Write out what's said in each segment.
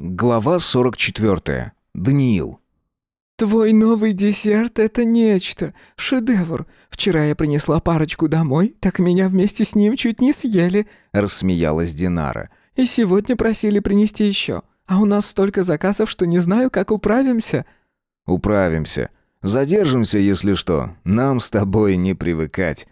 Глава 44. Даниил. «Твой новый десерт — это нечто, шедевр. Вчера я принесла парочку домой, так меня вместе с ним чуть не съели», — рассмеялась Динара. «И сегодня просили принести еще. А у нас столько заказов, что не знаю, как управимся». «Управимся. Задержимся, если что. Нам с тобой не привыкать».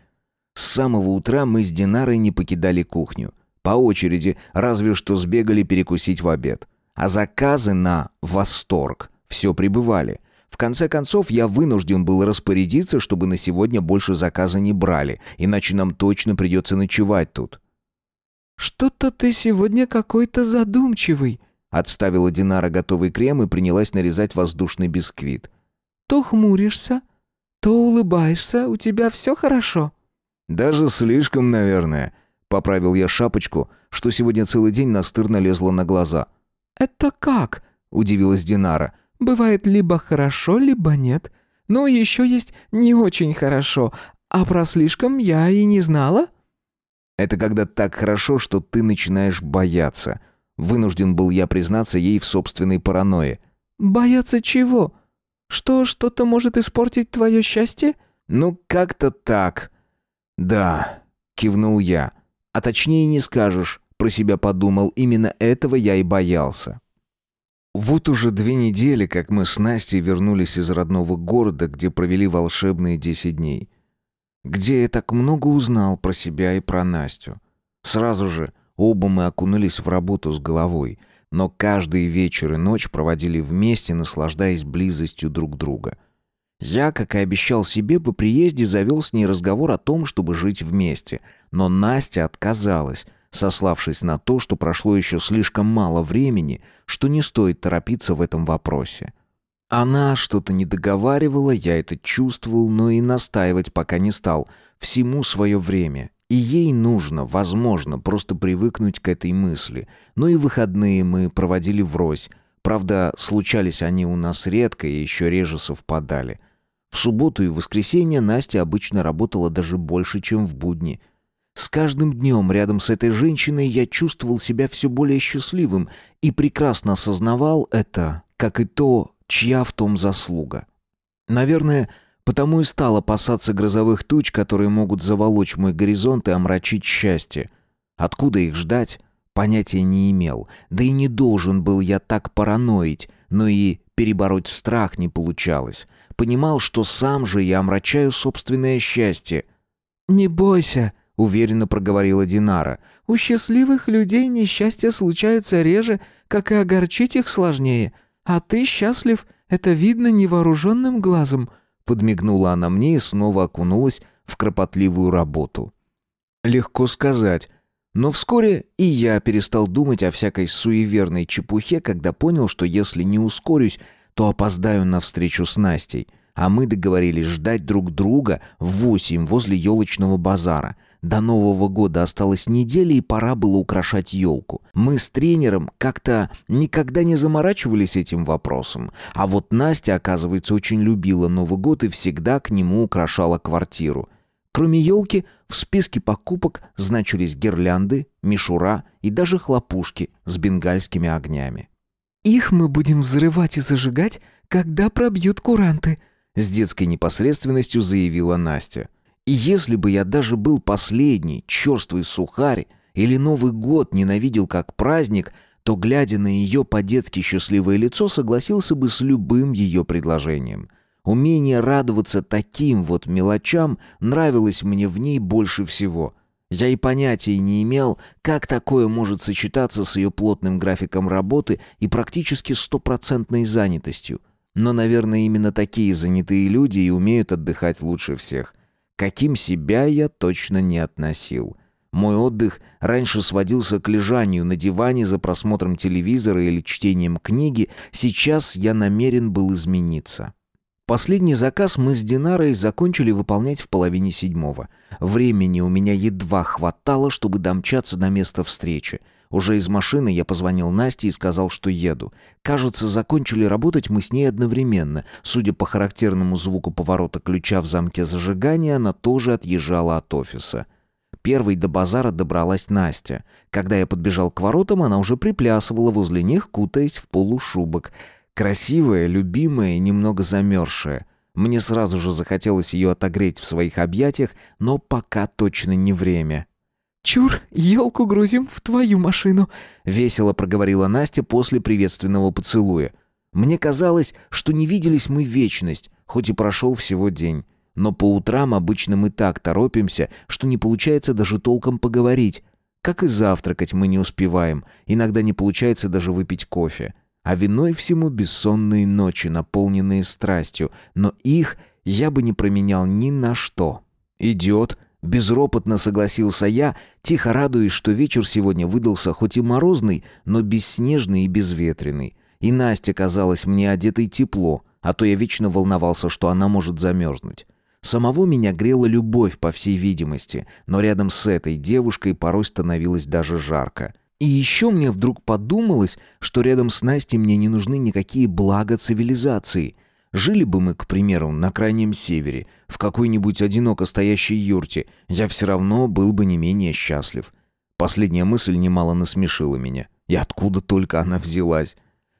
С самого утра мы с Динарой не покидали кухню. По очереди, разве что сбегали перекусить в обед. А заказы на «Восторг» все прибывали. В конце концов, я вынужден был распорядиться, чтобы на сегодня больше заказа не брали, иначе нам точно придется ночевать тут. «Что-то ты сегодня какой-то задумчивый», — отставила Динара готовый крем и принялась нарезать воздушный бисквит. «То хмуришься, то улыбаешься, у тебя все хорошо?» «Даже слишком, наверное», — поправил я шапочку, что сегодня целый день настырно лезла на глаза — «Это как?» – удивилась Динара. «Бывает либо хорошо, либо нет. Но еще есть не очень хорошо. А про слишком я и не знала». «Это когда так хорошо, что ты начинаешь бояться». Вынужден был я признаться ей в собственной паранойе. «Бояться чего? Что что-то может испортить твое счастье?» «Ну, как-то так». «Да», — кивнул я. «А точнее не скажешь. Про себя подумал, именно этого я и боялся. Вот уже две недели, как мы с Настей вернулись из родного города, где провели волшебные десять дней. Где я так много узнал про себя и про Настю. Сразу же оба мы окунулись в работу с головой, но каждый вечер и ночь проводили вместе, наслаждаясь близостью друг друга. Я, как и обещал себе, по приезде завел с ней разговор о том, чтобы жить вместе, но Настя отказалась, сославшись на то, что прошло еще слишком мало времени, что не стоит торопиться в этом вопросе. Она что-то не договаривала, я это чувствовал, но и настаивать пока не стал. Всему свое время. И ей нужно, возможно, просто привыкнуть к этой мысли. Но и выходные мы проводили врозь. Правда, случались они у нас редко и еще реже совпадали. В субботу и воскресенье Настя обычно работала даже больше, чем в будни – с каждым днем рядом с этой женщиной я чувствовал себя все более счастливым и прекрасно осознавал это, как и то, чья в том заслуга. Наверное, потому и стал опасаться грозовых туч, которые могут заволочь мой горизонт и омрачить счастье. Откуда их ждать, понятия не имел, да и не должен был я так параноить, но и перебороть страх не получалось. Понимал, что сам же я омрачаю собственное счастье. «Не бойся», — уверенно проговорила Динара. «У счастливых людей несчастья случаются реже, как и огорчить их сложнее. А ты счастлив, это видно невооруженным глазом», — подмигнула она мне и снова окунулась в кропотливую работу. «Легко сказать». Но вскоре и я перестал думать о всякой суеверной чепухе, когда понял, что если не ускорюсь, то опоздаю на встречу с Настей. А мы договорились ждать друг друга в восемь возле елочного базара. До Нового года осталась неделя, и пора было украшать елку. Мы с тренером как-то никогда не заморачивались этим вопросом. А вот Настя, оказывается, очень любила Новый год и всегда к нему украшала квартиру. Кроме елки, в списке покупок значились гирлянды, мишура и даже хлопушки с бенгальскими огнями. «Их мы будем взрывать и зажигать, когда пробьют куранты», с детской непосредственностью заявила Настя. И если бы я даже был последний, черствый сухарь, или Новый год ненавидел как праздник, то, глядя на ее по-детски счастливое лицо, согласился бы с любым ее предложением. Умение радоваться таким вот мелочам нравилось мне в ней больше всего. Я и понятия не имел, как такое может сочетаться с ее плотным графиком работы и практически стопроцентной занятостью. Но, наверное, именно такие занятые люди и умеют отдыхать лучше всех каким себя я точно не относил. Мой отдых раньше сводился к лежанию на диване за просмотром телевизора или чтением книги, сейчас я намерен был измениться. Последний заказ мы с Динарой закончили выполнять в половине седьмого. Времени у меня едва хватало, чтобы домчаться до места встречи — уже из машины я позвонил Насте и сказал, что еду. Кажется, закончили работать мы с ней одновременно. Судя по характерному звуку поворота ключа в замке зажигания, она тоже отъезжала от офиса. Первой до базара добралась Настя. Когда я подбежал к воротам, она уже приплясывала возле них, кутаясь в полушубок. Красивая, любимая и немного замерзшая. Мне сразу же захотелось ее отогреть в своих объятиях, но пока точно не время. «Чур, елку грузим в твою машину», — весело проговорила Настя после приветственного поцелуя. Мне казалось, что не виделись мы вечность, хоть и прошел всего день. Но по утрам обычно мы так торопимся, что не получается даже толком поговорить. Как и завтракать мы не успеваем, иногда не получается даже выпить кофе. А виной всему бессонные ночи, наполненные страстью, но их я бы не променял ни на что. «Идет», — безропотно согласился я, тихо радуясь, что вечер сегодня выдался хоть и морозный, но бесснежный и безветренный. И Настя казалась мне одетой тепло, а то я вечно волновался, что она может замерзнуть. Самого меня грела любовь, по всей видимости, но рядом с этой девушкой порой становилось даже жарко. И еще мне вдруг подумалось, что рядом с Настей мне не нужны никакие блага цивилизации. Жили бы мы, к примеру, на крайнем севере, в какой-нибудь одиноко стоящей юрте, я все равно был бы не менее счастлив. Последняя мысль немало насмешила меня. И откуда только она взялась?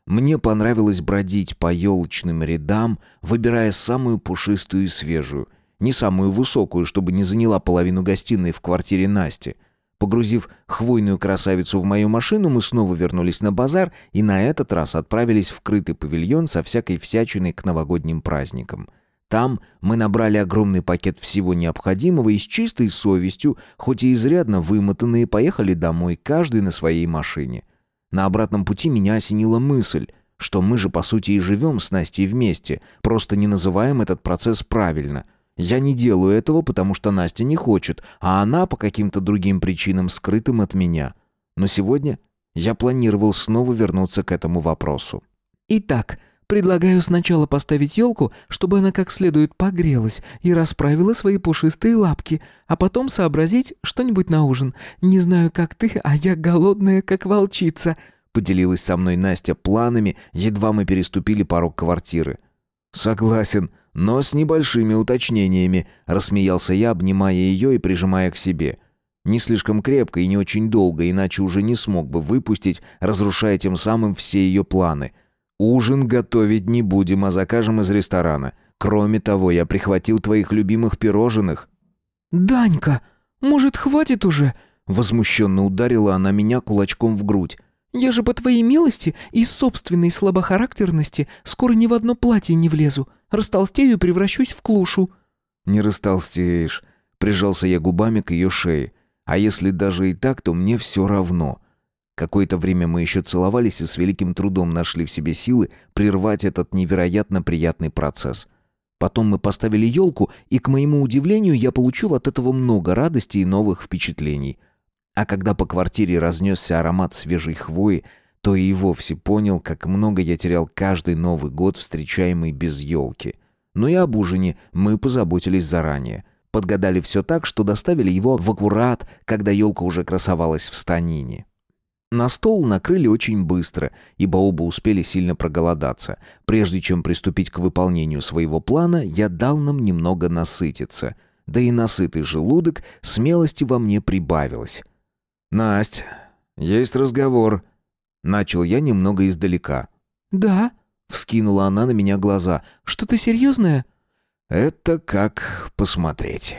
Мне понравилось бродить по елочным рядам, выбирая самую пушистую и свежую. Не самую высокую, чтобы не заняла половину гостиной в квартире Насти. Погрузив хвойную красавицу в мою машину, мы снова вернулись на базар и на этот раз отправились в крытый павильон со всякой всячиной к новогодним праздникам. Там мы набрали огромный пакет всего необходимого и с чистой совестью, хоть и изрядно вымотанные, поехали домой, каждый на своей машине. На обратном пути меня осенила мысль, что мы же по сути и живем с Настей вместе, просто не называем этот процесс правильно. Я не делаю этого, потому что Настя не хочет, а она по каким-то другим причинам скрытым от меня. Но сегодня я планировал снова вернуться к этому вопросу. «Итак, предлагаю сначала поставить елку, чтобы она как следует погрелась и расправила свои пушистые лапки, а потом сообразить что-нибудь на ужин. Не знаю, как ты, а я голодная, как волчица», — поделилась со мной Настя планами, едва мы переступили порог квартиры. «Согласен», но с небольшими уточнениями», — рассмеялся я, обнимая ее и прижимая к себе. Не слишком крепко и не очень долго, иначе уже не смог бы выпустить, разрушая тем самым все ее планы. «Ужин готовить не будем, а закажем из ресторана. Кроме того, я прихватил твоих любимых пирожных». «Данька, может, хватит уже?» Возмущенно ударила она меня кулачком в грудь. Я же по твоей милости и собственной слабохарактерности скоро ни в одно платье не влезу. Растолстею и превращусь в клушу». «Не растолстеешь», — прижался я губами к ее шее. «А если даже и так, то мне все равно». Какое-то время мы еще целовались и с великим трудом нашли в себе силы прервать этот невероятно приятный процесс. Потом мы поставили елку, и, к моему удивлению, я получил от этого много радости и новых впечатлений. А когда по квартире разнесся аромат свежей хвои, то и вовсе понял, как много я терял каждый Новый год, встречаемый без елки. Но и об ужине мы позаботились заранее. Подгадали все так, что доставили его в аккурат, когда елка уже красовалась в станине. На стол накрыли очень быстро, ибо оба успели сильно проголодаться. Прежде чем приступить к выполнению своего плана, я дал нам немного насытиться. Да и насытый желудок смелости во мне прибавилось. «Насть, есть разговор». Начал я немного издалека. «Да?» — вскинула она на меня глаза. «Что-то серьезное?» «Это как посмотреть».